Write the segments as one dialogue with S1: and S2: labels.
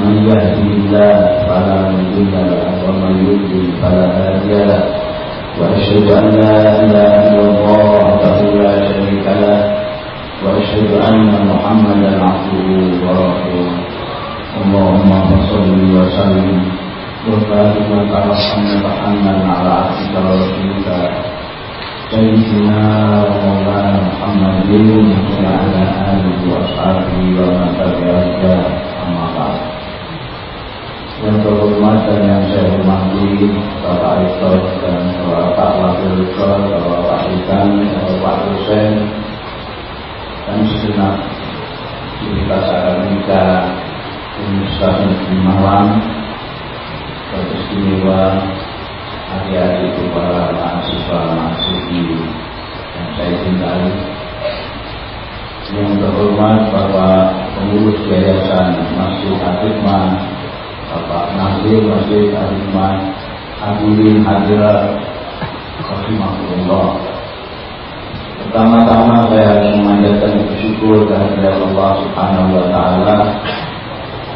S1: من يهدي الله فلا مضل له ومن يضلل فلا هادي له واشهد ان لا اله الا الله وحده لا شريك له واشهد ان محمدا عبده ورسوله اللهم صل وسلم وبارك وترحم وتحنن على عبدك ورسولك سيدنا ومولانا محمد وعلى اله واصحابه ومن تبعهم اما بعد yang terhormat dan yang saya hormati Bapak Rektor dan Bapak Wakil Rektor, Bapak Ikan, Bapak dosen dan segenap aktivitas akademika Universitas Negeri Malang. Beristimewa adik-adik para mahasiswa mahasiswi yang saya cintai. Yang terhormat Bapak pengurus Yayasan Masjid Atikman Bapak Nasir Masjid Al-Iman Hadirin hadirat Rahimahullah Pertama-tama saya harus memanjatkan bersyukur kehadirat Allah Subhanahu wa taala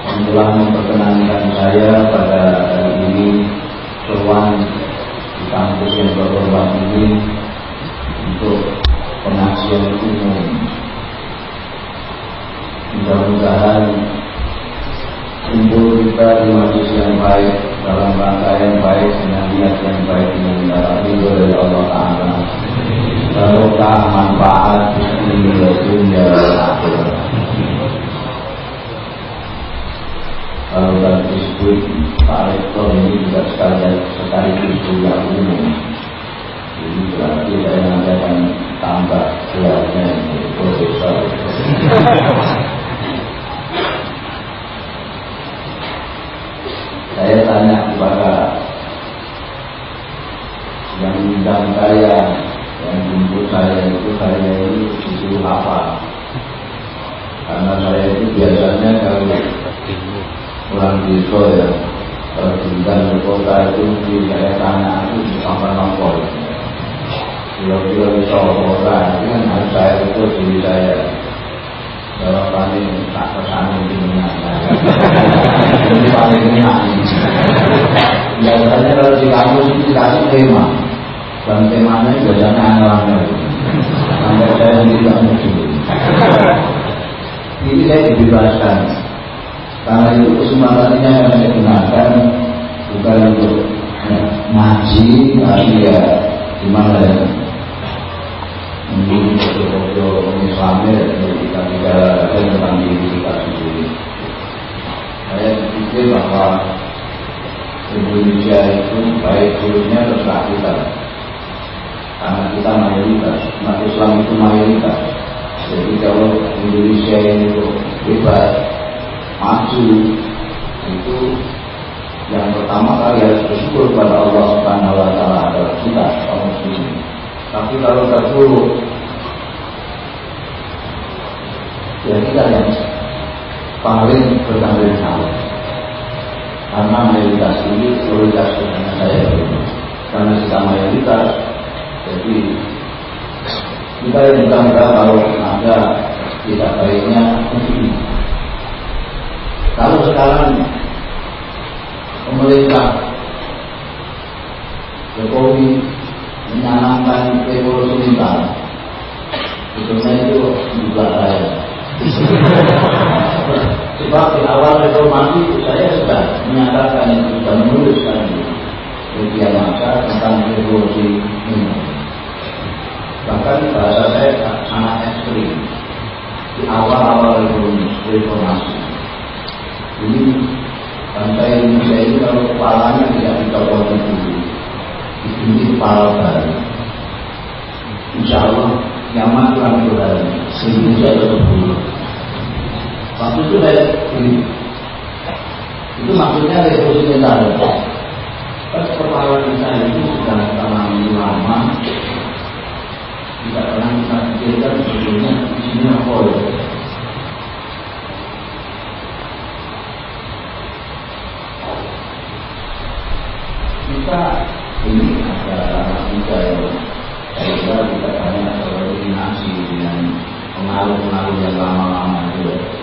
S1: yang telah memperkenankan saya pada hari ini sowan di kampus yang berkorban ini untuk pengajian umum. Mudah-mudahan kumpul kita di majlis yang baik dalam rangka yang baik dengan niat yang baik dengan darah ridho dari Allah Taala. Barokah manfaat di dunia kalau dan disebut Pak Rektor ini juga sekalian sekaligus kuliah umum ini. Berarti saya nanti akan tambah gelarnya profesor saya tanya kepada yang undang saya, yang jemput saya itu saya ini disuruh apa? Karena saya itu biasanya kalau pulang desa ya, kalau tinggal di kota itu di saya tanya itu apa nopo. Kira-kira bisa orang, itu kan harus saya itu diri saya jawabannya tak ke sana mana ini paling enak biasanya kalau di kampus itu dikasih tema. Dan temanya biasanya aneh-aneh sampai saya sendiri tidak mungkin ini saya dibebaskan. Karena itu kesempatan ini akan saya gunakan bukan untuk ngaji tapi ya gimana ya. Ini foto-foto Islamnya kita bicara tentang diri kita sendiri. Saya pikir bahwa Indonesia itu baik buruknya terserah kita. Karena kita mayoritas, umat Islam itu mayoritas. Jadi kalau Indonesia ini hebat, maju, itu yang pertama kali harus bersyukur kepada Allah Subhanahu wa taala adalah kita kaum muslimin. Tapi kalau terpuruk Ya kita yang paling bertanggung jawab Karena mayoritas ini prioritas dengan saya Karena kita mayoritas Jadi kita yang bukan kalau ada tidak baiknya mungkin. Kalau sekarang pemerintah Jokowi menyanangkan revolusi mental sebetulnya itu juga saya sebab di awal reformasi saya sudah menyatakan itu sudah menuliskan media masa tentang revolusi mental bahkan bahasa saya sangat ekstrim. Di awal-awal reformasi. Ini bangsa Indonesia ini kalau kepalanya tidak dicopot dulu ini kepala baru. Insya Allah nyaman kami berada Indonesia tetap dulu. Waktu itu kayak gini. Itu maksudnya revolusi mental. Persoalan kita itu sudah terlalu lama tidak pernah kita pikirkan sebetulnya isinya apa ya. Kita ini ada Kita kita yang saya kita banyak berkoordinasi dengan pengaruh-pengaruh yang lama-lama itu. Ya.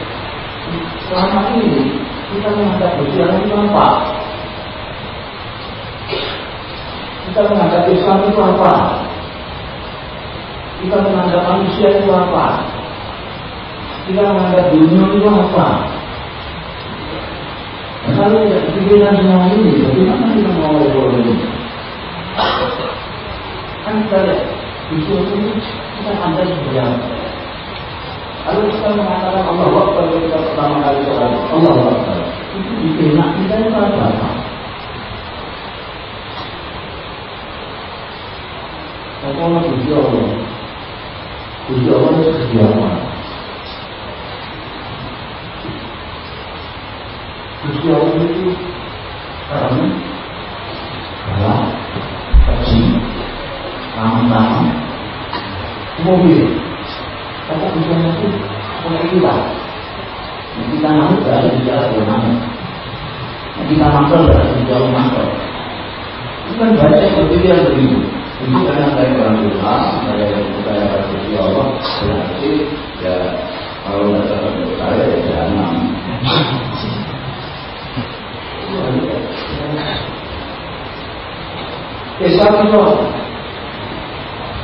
S1: selama ini kita menghadap berjalan itu apa? Kita menghadap Islam itu apa? Kita menghadap manusia itu apa? Kita menghadap dunia itu apa? Kalau tidak dipikirkan semua ini, bagaimana kita mau ekonomi? Kan kita lihat, itu kita pandai seperti apa? Lalu kita mengatakan Allah Akbar kita pertama kali sholat Allah Akbar itu di benak kita apa? Apa Allah Gusti Allah? Gusti Allah itu sediawan. Gusti Allah itu karena galak, kecil, tangan-tangan, mobil, kata tujuan itu punya ilah. Kita mau berada di jalan yang Kita makan berada di jalan. Itu kan banyak yang berpikir begitu. Itu karena saya orang Islam, saya saya berpikir Allah, berarti ya kalau tidak dapat saya ya jangan. Islam itu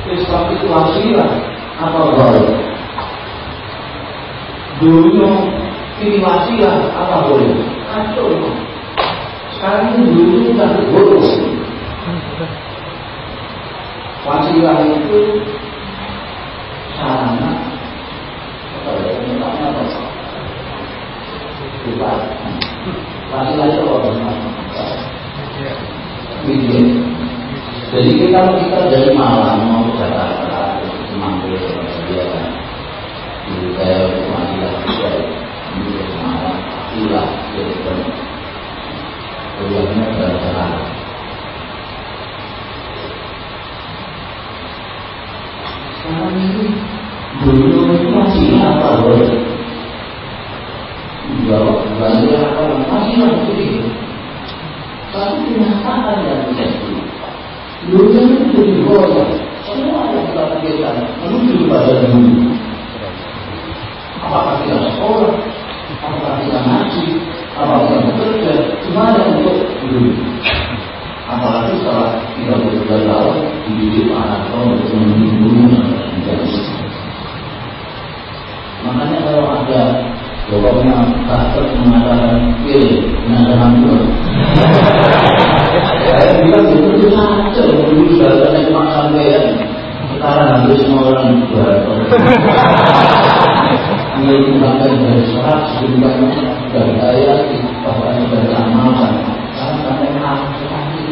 S1: Islam itu wasilah apa boleh? Dulu ini wasilah apa boleh? Kacau. Sekarang ini dulu sudah bodoh. Wasilah itu sarana apa ya? Misalnya apa? Lupa. Wasilah itu apa? Media. Jadi kita kita dari malam mau ke Jakarta, mampir dia kan. Dulu saya wasilah juga, ini Semarang, ilah jadi kan. Kuliahnya berjalan. Sekarang ini masih apa boleh? Jawab, apa masih masih Tapi kenyataan yang terjadi Dunia itu jadi Semua yang kita pikirkan Menuju kita sekolah? Apakah kita ngaji? Apakah kita Gimana untuk dunia Apalagi setelah kita bekerja Dididik anak tahun untuk menuju dunia Makanya kalau ada Pokoknya takut mengatakan pilih mengatakan pun. Saya bilang itu itu saja. Dulu jalan cuma sampai sekarang hampir semua orang. Ini bukan dari serat, bukan dari saya, bahkan dari amalan. Karena sampai aku sekali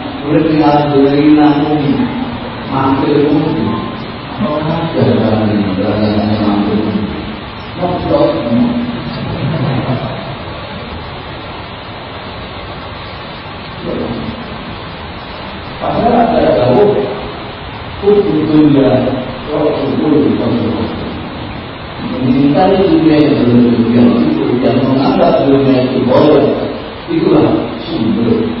S1: Namun Mampir mungkin. Mampir? Ngobrol Padahal ada yang Yang dunia itu Itulah sumber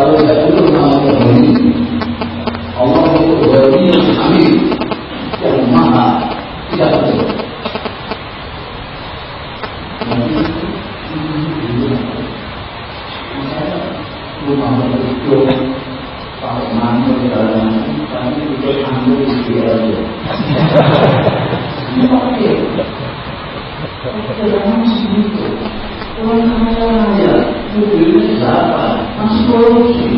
S1: kalau tidak dulu sama pemberi Allah itu berarti yang amin yang maha tidak betul itu kalau mantu. Orang? povo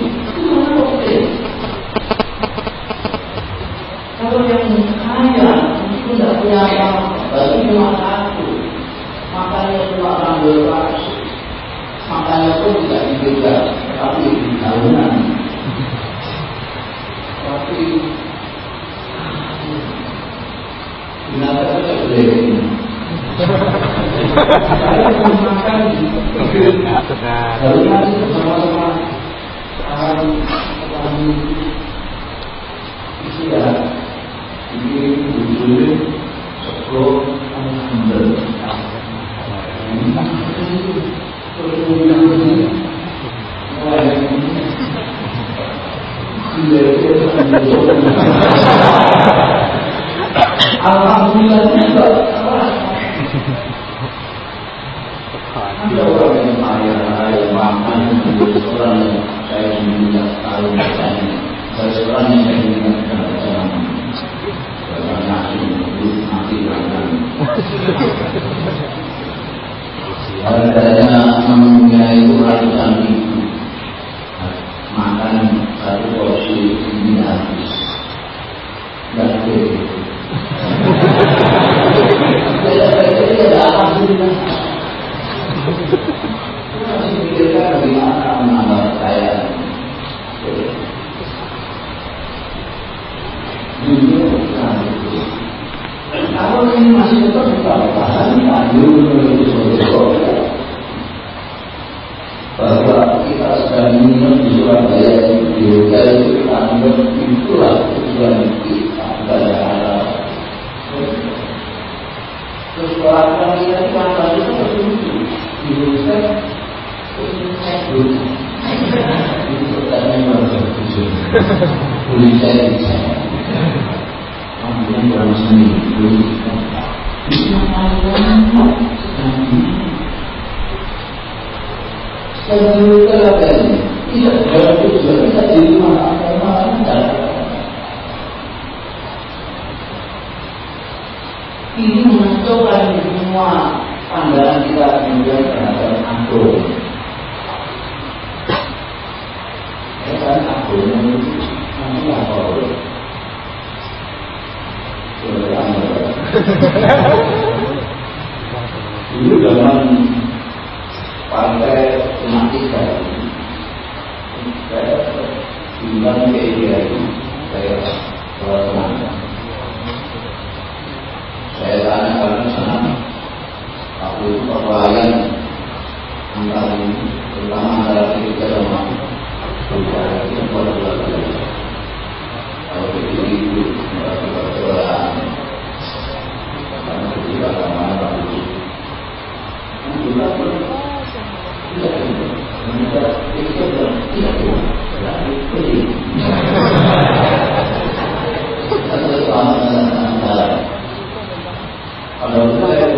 S1: Lord.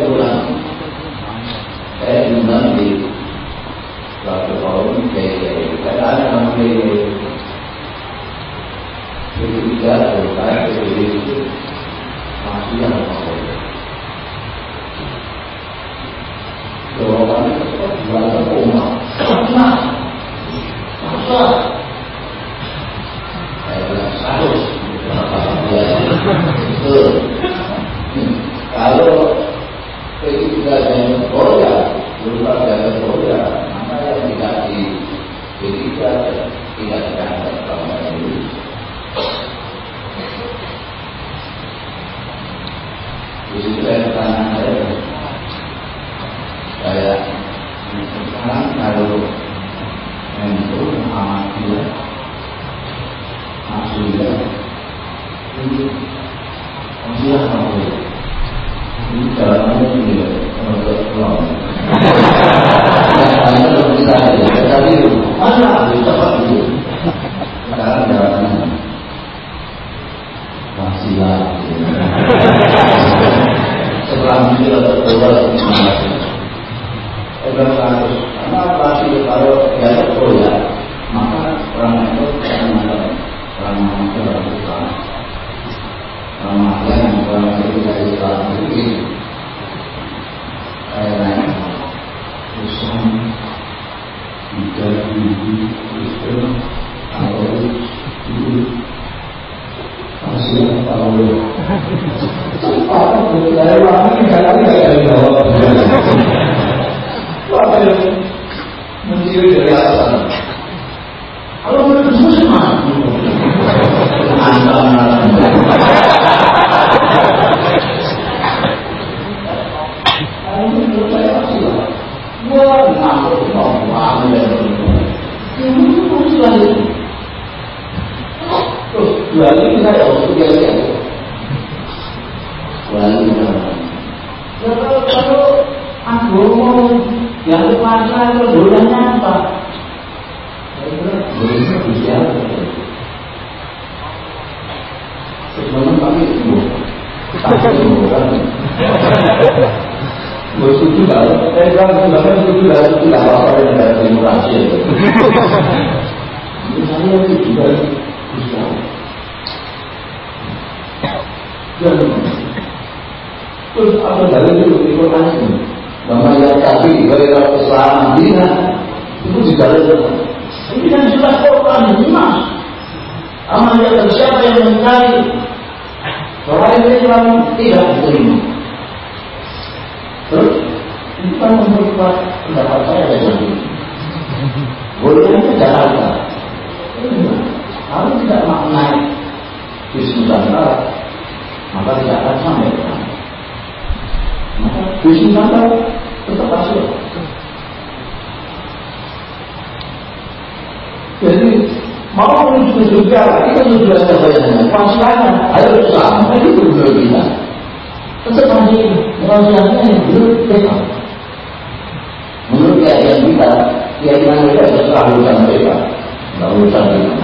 S1: Apa dari lagi kalau tidak jawab apa yang mencuri dari alasan kalau mereka semua anda menurut saya pasti lah gua ngambek ngomong dan ini masih lagi terus dua ini saya harus dia lihat dua ini kalau kalau aku mau yang puasa itu bulannya apa bulannya bisa Sebenarnya kami ibu, tapi bukan Gue setuju gak? Saya bilang sebenarnya setuju gak? Setuju gak apa-apa negara demokrasi itu. Misalnya itu juga Islam. Dan terus apa dalil itu di Quran itu? Nama yang kafir gairah Islam Dina itu juga ada. Ini kan sudah Quran jelas. Amal yang siapa yang mencari Orang Islam tidak diterima. Terus itu kan memperkuat pendapat saya dari lagi. Bolehnya Jakarta. Kalau tidak maknai di Nusantara, maka tidak akan sampai ke sana. Maka di Nusantara tetap hasil. Jadi mau menuju ke surga, kita sudah sebenarnya pastinya ayo Islam, itu benar kita. Tetap masih rahasianya yang belum kita. Menurut keyakinan kita, keyakinan mereka terserah urusan mereka. Tidak urusan kita.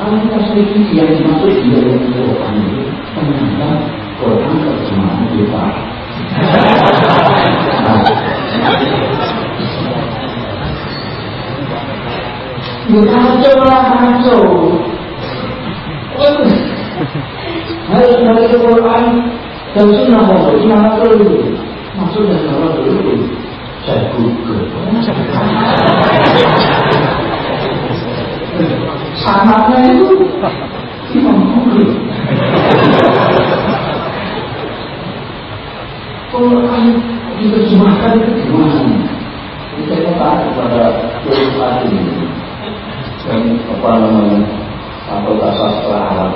S1: Sedikit yang dimaksud di dalam Quran itu ternyata Quran terjemahan kita kacau lah kacau harus membaca Quran dan sunnah mau gimana dulu maksudnya kalau dulu saya google sanatnya itu Imam Google Quran diterjemahkan kepada ini. Dan apa namanya? Atau sastra Arab.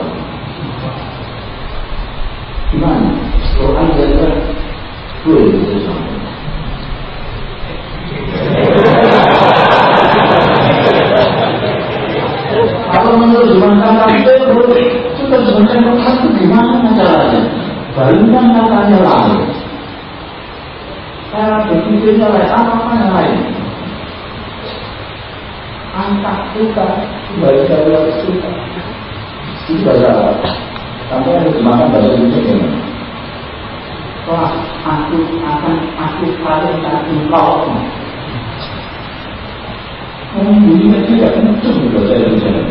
S1: Gimana? Quran itu sampai. Kalau menurut zaman kata itu boleh, kita sebenarnya Quran itu gimana caranya? Bayangkan katanya lain. Cara berpikirnya lain, apa yang lain? Angkat kita baca dua suka. Itu bahasa Arab. Sampai ada dimakan bahasa Indonesia gimana? Wah, aku akan aku paling satu kau. Ngomong bunyi kan tidak kenceng bahasa Indonesia.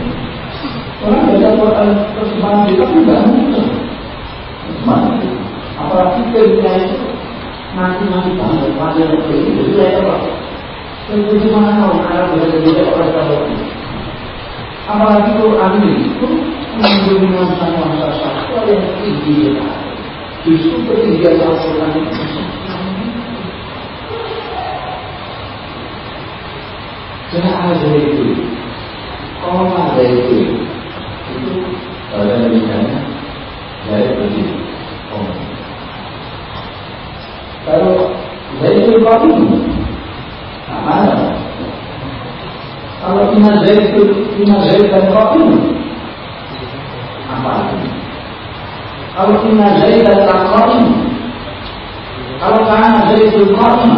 S1: Orang baca Quran terjemahan kita pun nggak mungkin. Gimana? Apalagi filmnya itu nanti-nanti banget, seperti itu, itu ya? Tentu mana Arab berada di orang tahu. Apalagi Quran itu mengunjungi masa-masa satu yang tinggi Justru ketinggian Al-Quran itu ada itu. Kalau ada itu, misalnya dari begini. Oh. Kalau dari nah, mana? Kalau ina itu ina dan qaim, apa itu? Kalau ina dan qaim, kalau karena zaitun qaim,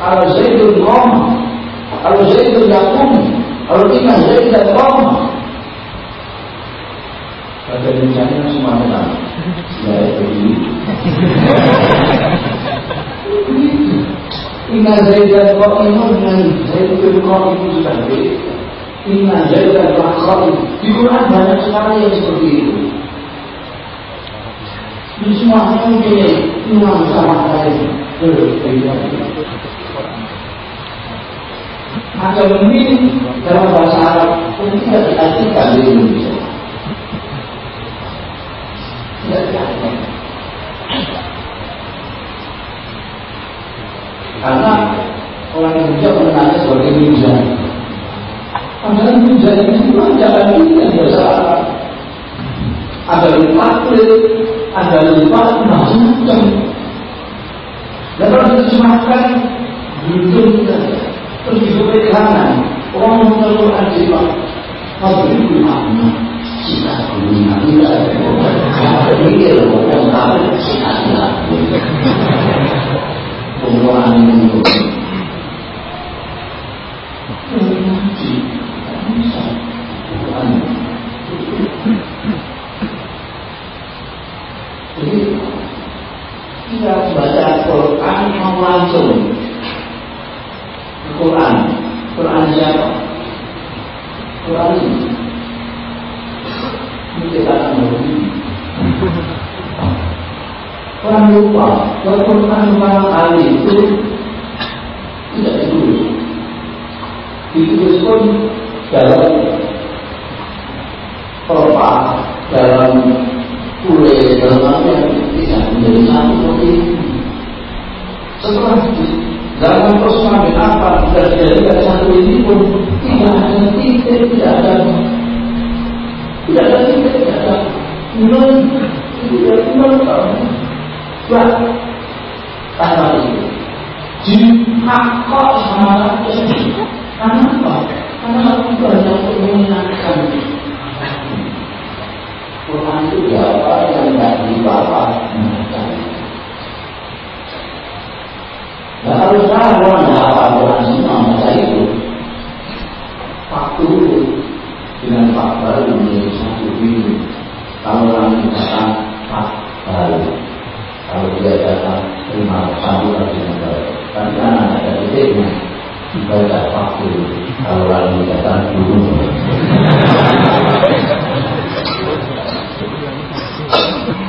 S1: kalau zaitun qaim, kalau Zaidun yakum, kalau inna Zaidan Roma. Kata rencana semuanya sama. Ya, begini. Inna Zaidan Roma dengan Zaidun Roma itu sudah beda. Inna Zaidan Roma Di Quran banyak sekali yang seperti itu. Ini, imam sama lain. Berbeda. Maka ini dalam bahasa Arab itu tidak diartikan di Indonesia. Tidak diartikan. Karena orang Indonesia mengenalnya sebagai ninja. Padahal ninja itu ajaran ini yang biasa. Ada lupa ada lupa macam-macam. Dan kalau diterjemahkan, tidak terus disuruh kanan orang di bawah Fadli bin Ahmad kita punya kita orang tahu kita Quran. Ini. Kita akan Orang lupa Quran pertama kali itu tidak ditulis. Ditulis pun dalam pelepah, dalam kulit, dalam apa yang tidak menjadi satu seperti ini. Setelah Osman bin Affan tidak dijadikan satu ini pun tidak ada titik, tidak ada tidak ada titik, tidak ada nol, tidak ada nol Flat tanpa itu. Sama rakyat. Karena? Karena itu hanya untuk mengingatkan Quran apa yang tidak dibawa Nah kalau sekarang orang Quran semua masa itu waktu dengan Pak baru menjadi satu ini. Kalau orang Pak kalau dia datang terima lagi yang baru. Tapi kan ada titiknya dibaca waktu kalau orang datang dulu.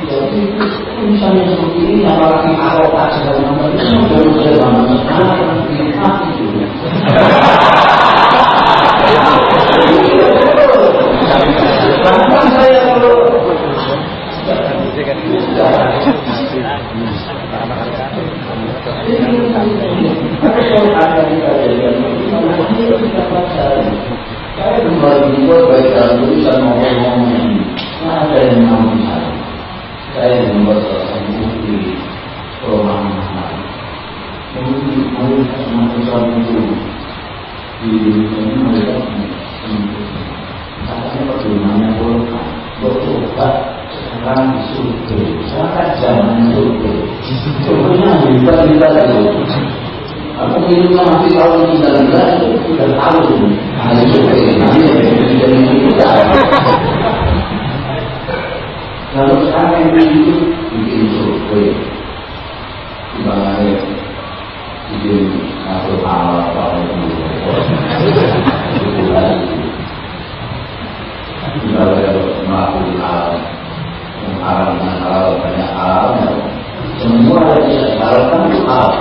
S1: Jadi misalnya seperti ini apalagi arokat segala macam itu baru saya bangun sekarang di hati juga. Bahkan saya saya kembali saya membuat katanya bagaimana golkar sekarang survei sangat zaman survei surveinya hebat hebat itu Aku minum masih tahun 19 itu sudah tahu. Nah itu jadi kita Lalu sekarang yang itu bikin survei Ibaratnya bikin satu hal apa itu Itu lagi halal banyak halalnya semua yang bisa dihalalkan itu halal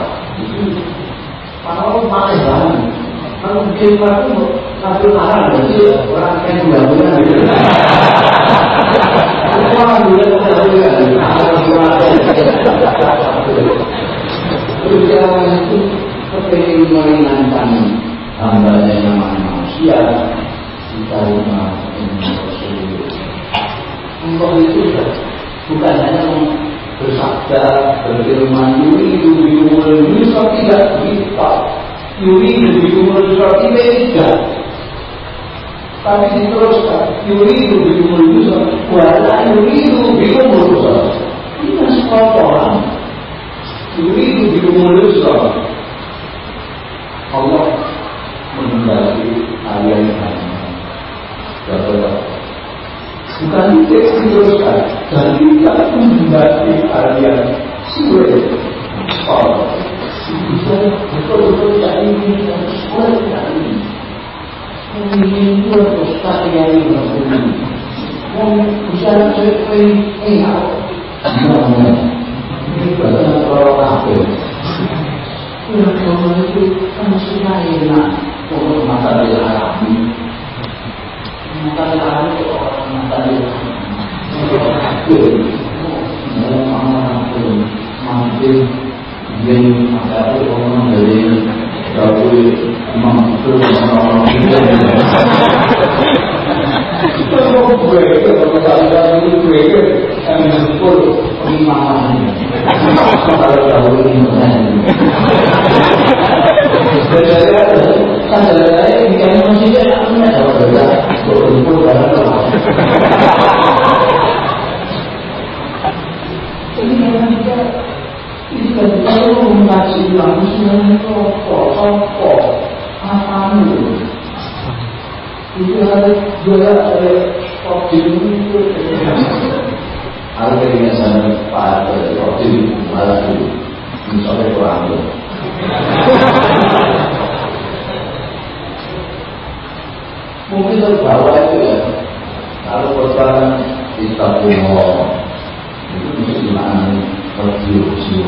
S1: kalau malah banget kalau itu satu haram jadi orang kayak gula-gula gitu semua gula-gula Berjalan itu kepengen meringankan hamba yang manusia kita rumah ini Allah itu bukan hanya bersabda berfirman yuri bikumul yusra tidak kita yuri bikumul yusra tidak tapi diteruskan yuri bikumul yusra wala terbawa itu ya kalau persoalan di tabungan itu mesti di mana radio sio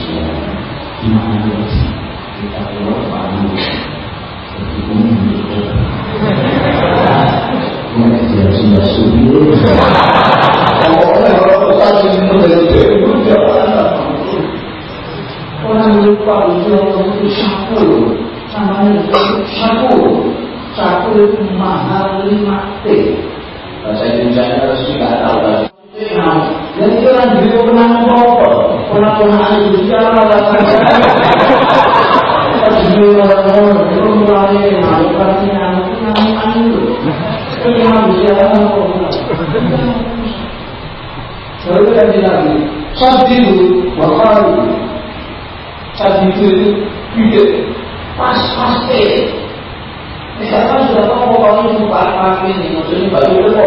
S1: sio di mana sih kita keluar mana itu dia sudah subur. Pokoknya kalau pesan ini menjadi Orang lupa itu itu sapu, namanya itu sapu. Sapu itu mahal lima T. Bahasa Indonesia harus tidak tahu bahasa jadi orang beli pernah apa? Pernah pernah itu siapa rasanya? Pas beli orang itu mulai melakukan yang yang itu. Baru kan bilang Sadidu Wakaru Sadidu itu Bidik Pas pasti Misalkan sudah tahu Kalau ini bukan ini Maksudnya baju itu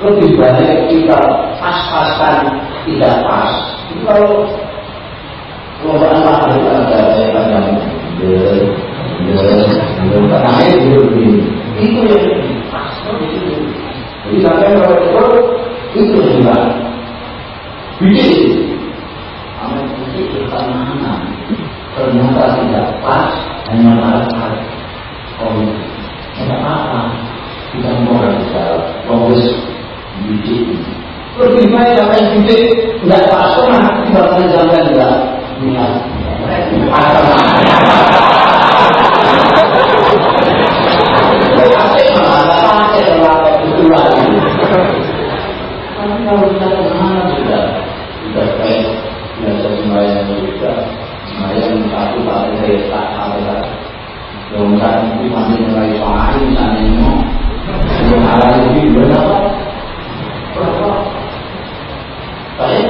S1: Lebih banyak kita Pas-pasan Tidak pas Itu kalau Lombaan mahal Itu ada Saya kadang Karena itu begini Itu yang Jadi sampai kalau itu Itu juga Bikin Amal musik bertanaman Ternyata tidak pas Hanya malah Oh Tidak apa Kita mau bisa Fokus Bikin Lebih baik sampai bikin Tidak pas Karena Tidak sampai tidak itu. Tapi kalau kita ke mana sudah sudah kayak biasa sembahyang juga sembahyang satu pakai saya tak ada. Yang saat itu masih mulai soal misalnya mau halal ini berapa? Berapa? Saya kalau sudah jadi pada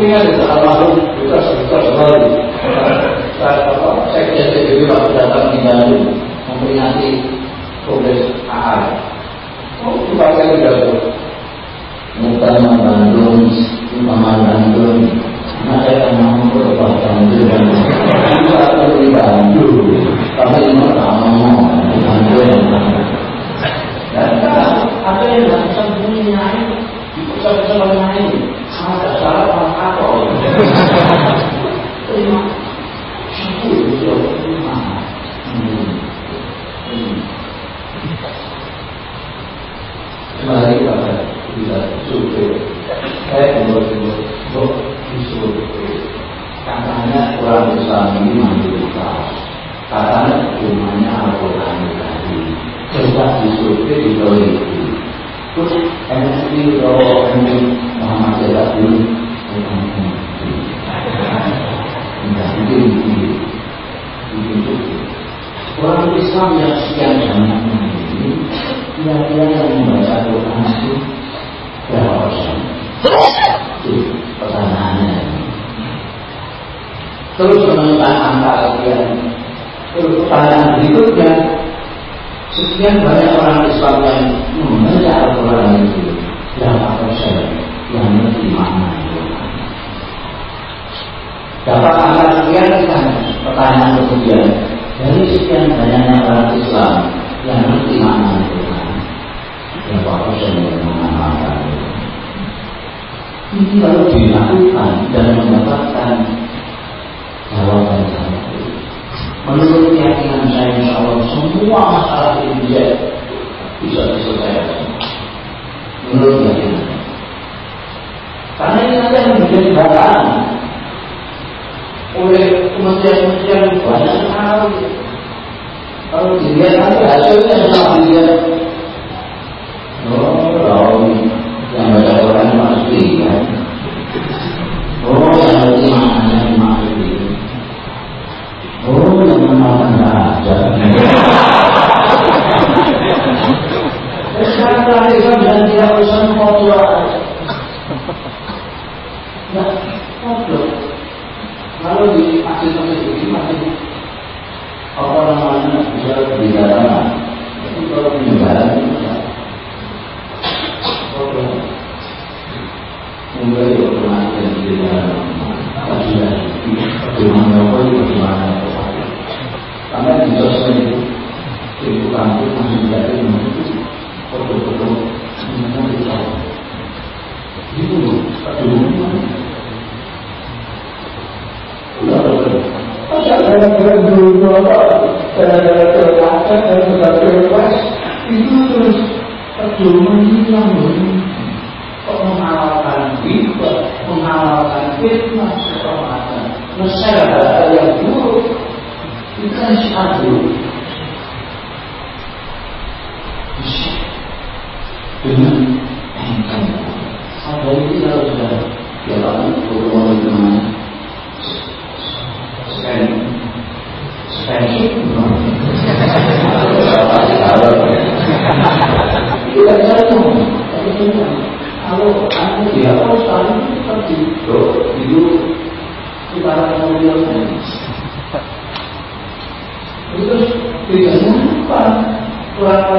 S1: ini ada dalam makhluk kita sekitar baru. saya CBB waktu datang di Bandung memperingati Kongres AAI. Oh, itu pakai pidato. Mutama Bandung, Mama Bandung, saya mau berubah Bandung. Kita di Bandung, tapi ini Di Bandung. Dan ada yang dalam sembunyi lain, dipercaya-percaya lain, sama dasar Kembali lagi pada kita, 可以了。哎，我们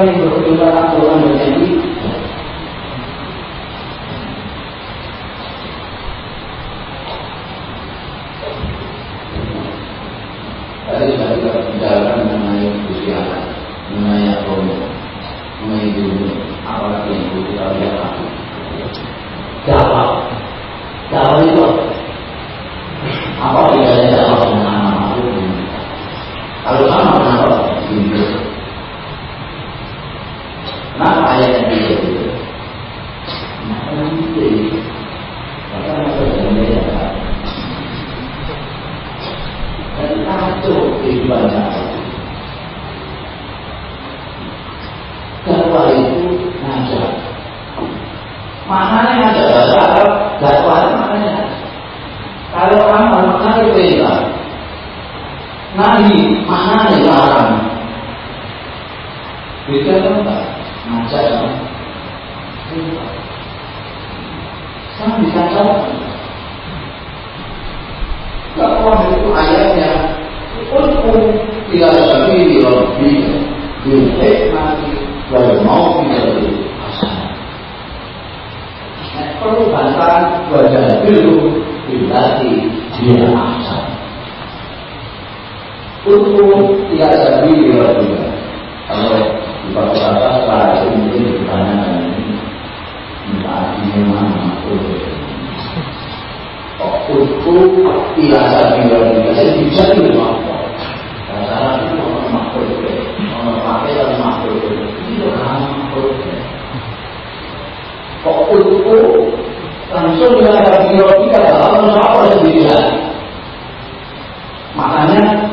S1: Yang berkelengah. Kan kok untuk langsung dengan biologi adalah apa sendirian. Makanya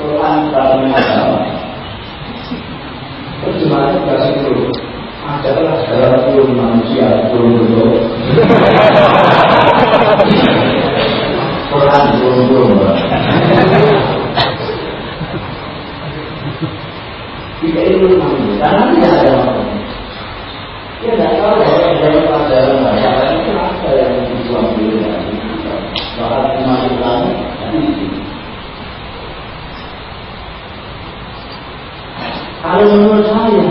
S1: Quran dalam agama terjemahannya kasih dulu adalah segala turun manusia turun dulu. Quran turun dulu. Tidak itu manusia karena tidak ada manusia. Dia tidak tahu bahwa dalam pelajaran bahasa itu apa yang dibuang diri dari Bahkan iman Islam tadi Kalau menurut saya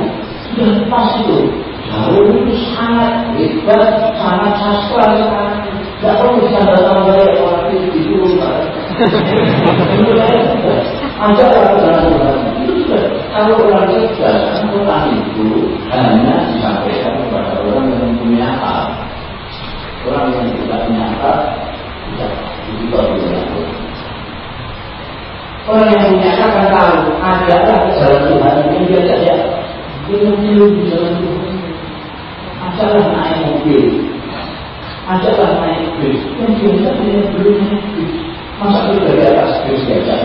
S1: sudah pas itu. Jauh itu sangat hebat, sangat sastra sekali. Tidak perlu bisa datang dari orang itu diturunkan. Ada orang itu sudah kalau orang cerdas, Quran itu hanya disampaikan kepada orang yang punya akal. Orang yang tidak punya akal tidak dibuat dengan Orang yang punya akal akan tahu adalah jalan Tuhan yang dia saja dia menyeluk di jalan Tuhan. Ajalah naik mobil, ajalah naik bis. Yang biasa dia belum naik bis. Masa itu dari atas bis diajak?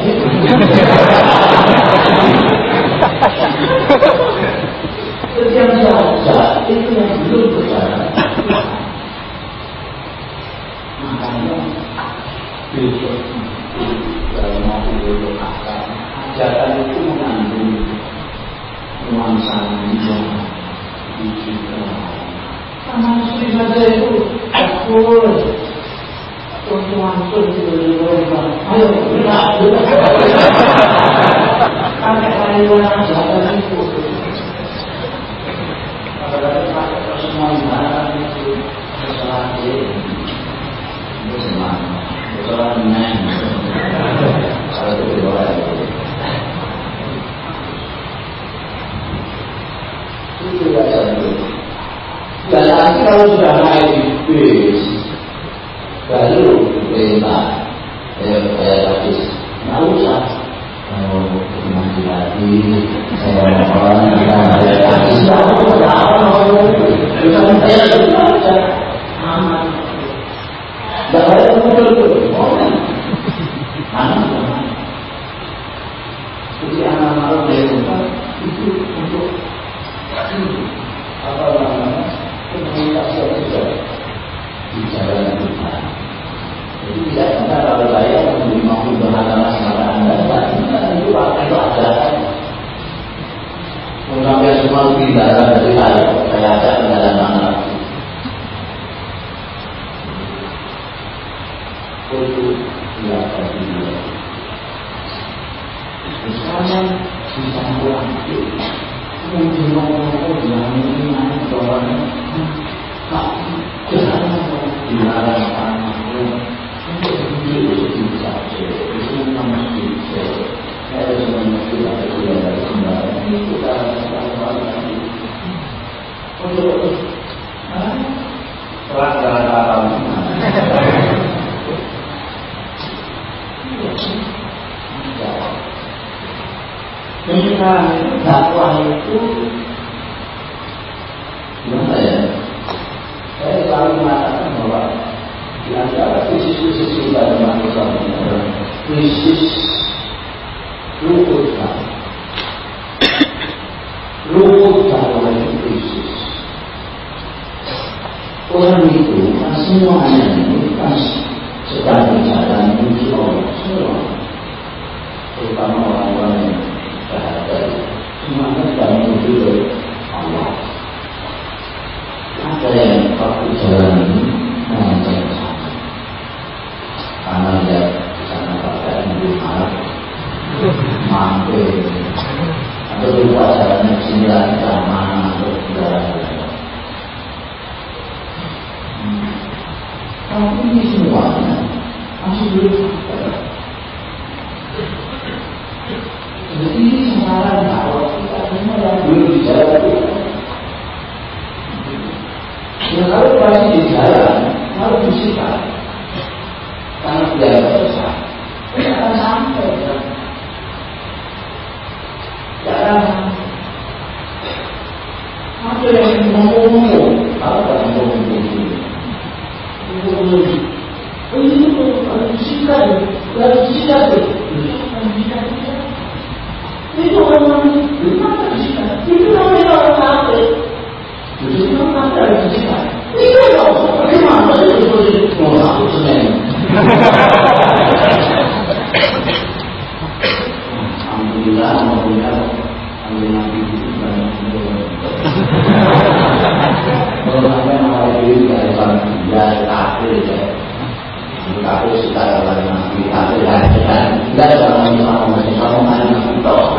S1: Setiap saja itu yang belum berjalan. Makanya besok dalam waktu dulu akan ajaran itu mengandung nuansa yang. Sama istri saja itu betul. Untuk langsung itu Ayo, kita, Pakai kalian ajaran itu. Dan kalau sudah naik bis, baru perintah, ya kayak tadi, nggak usah ada jadi tidak benar kalau saya memberi mampu benar itu ajaran Sampai semua tidak dari saya, saya ajak dalam mana Itu tidak terjadi. Misalnya bisa mungkin ngomong yang ini tak jangan di dalam tanah untuk itu bisa itu memang bisa saya sebenarnya tidak ada dari sembarang itu dalam sembarang alam Ketika dakwah itu ya? Saya krisis-krisis krisis luput luput dakwah itu krisis. Orang itu semuanya Ya kalau masih di jalan, harus disikat. Karena biaya besar. Tidak akan sampai. Tidak akan sampai. Apa yang ngomong-ngomong? Apa yang ngomong-ngomong? Oh ini tuh harus disikat, harus disikat. Alhamdulillah, alhamdulillah, alhamdulillah itu banyak Kalau sampai malah diri dari ya, kafir secara lain nabi kafir dan tidak ada orang yang sama masih nabi toh.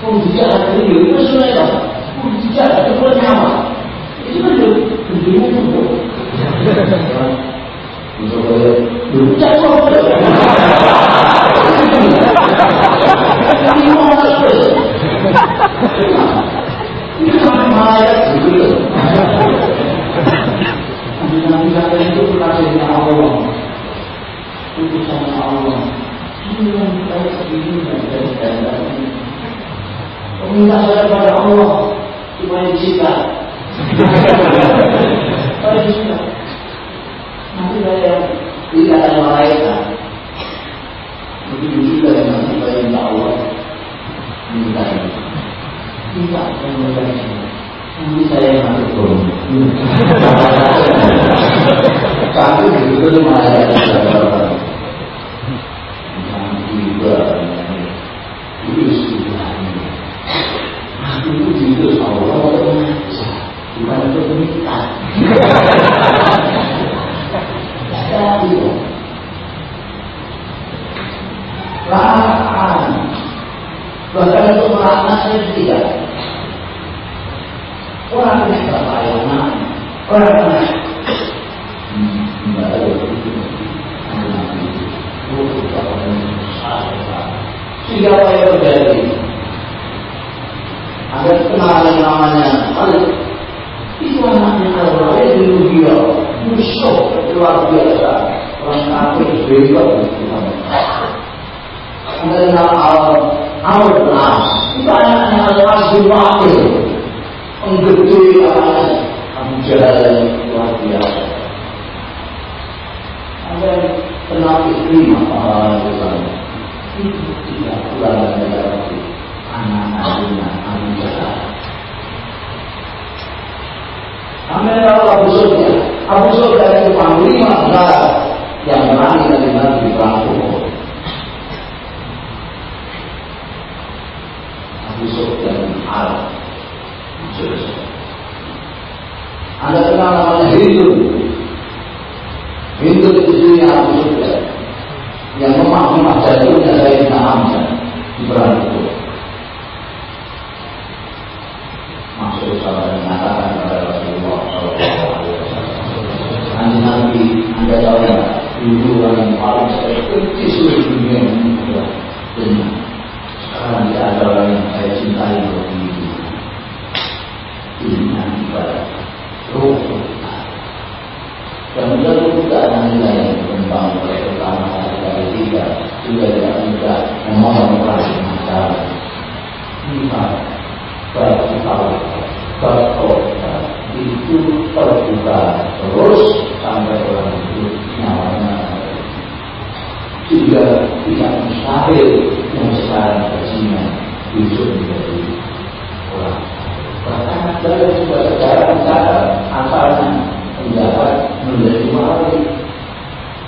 S1: Pembicara dari itu sunnah ya. Pembicara itu pengawas itu kan pentingnya itu. Untuk berbicara ini sampai malaikat gitu Nabi kata itu kekasihnya Allah Meminta saya pada Allah Supaya disikat Supaya disikat Nanti saya Dikatakan malaikat Begitu juga dengan kita yang Allah Minta Minta yang mereka Nanti saya masuk dulu Tapi begitu malaikat Nanti juga Itu itu diutus Allah Bukan untuk Bahkan untuk tidak Orang Orang Sehingga apa yang terjadi Ada kenal yang namanya Khalid Itu anaknya Al-Rahim di Rubia Musuh luar biasa. Orang kafir bebas. Ada yang nama Amr bin As Itu anaknya Al-As bin Wa'il Penggede anaknya Abu Jahal luar biasa. Yang kenal istri Maka Itu tidak pulang dari Jahal Namanya kalau Abu Sufyan. Abu Sufyan itu panglima negara yang berani dari Nabi Uhud. Abu Sufyan bin Harb. Anda kenal namanya Hindu. Hindu itu istrinya Abu Sufyan yang memak-memak jatuhnya Sayyidina Hamzah di perang. Maksud saya mengatakan kepada Rasulullah Nanti nanti Anda tahu ya Dulu orang yang paling saya seluruh dunia ini adalah dengan Sekarang tidak ada orang yang saya cintai lebih ini Ini ibadah Ruh Dan menjadi bukan hanya yang berkembang oleh pertama kali dari tiga. Juga tidak mudah memohon perasaan masalah Ibadah bagi berkawal berkota itu terbuka terus sampai orang itu nyawanya juga tidak mustahil yang sekarang gajinya besok menjadi orang bahkan ada juga secara mencatat asalnya mendapat menjadi wali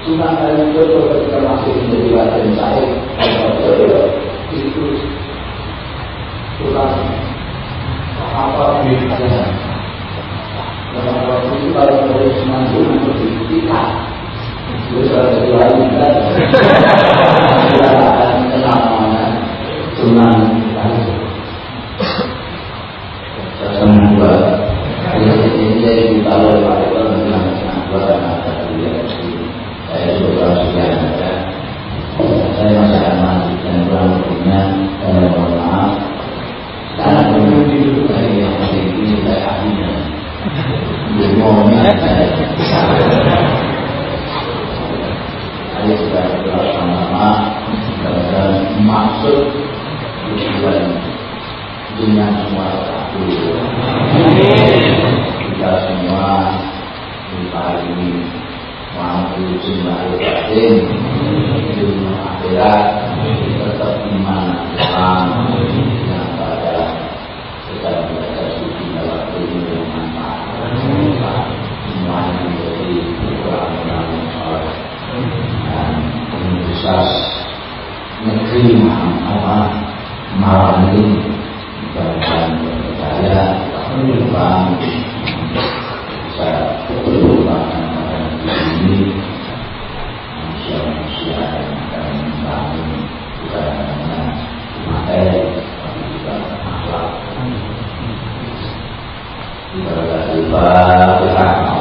S1: cuma kali itu ketika masih menjadi warga yang apa bedanya dalam waktu itu kalau terus maju untuk kita terus ada dua kita silakan kenal mana tsunami Al-Fatihah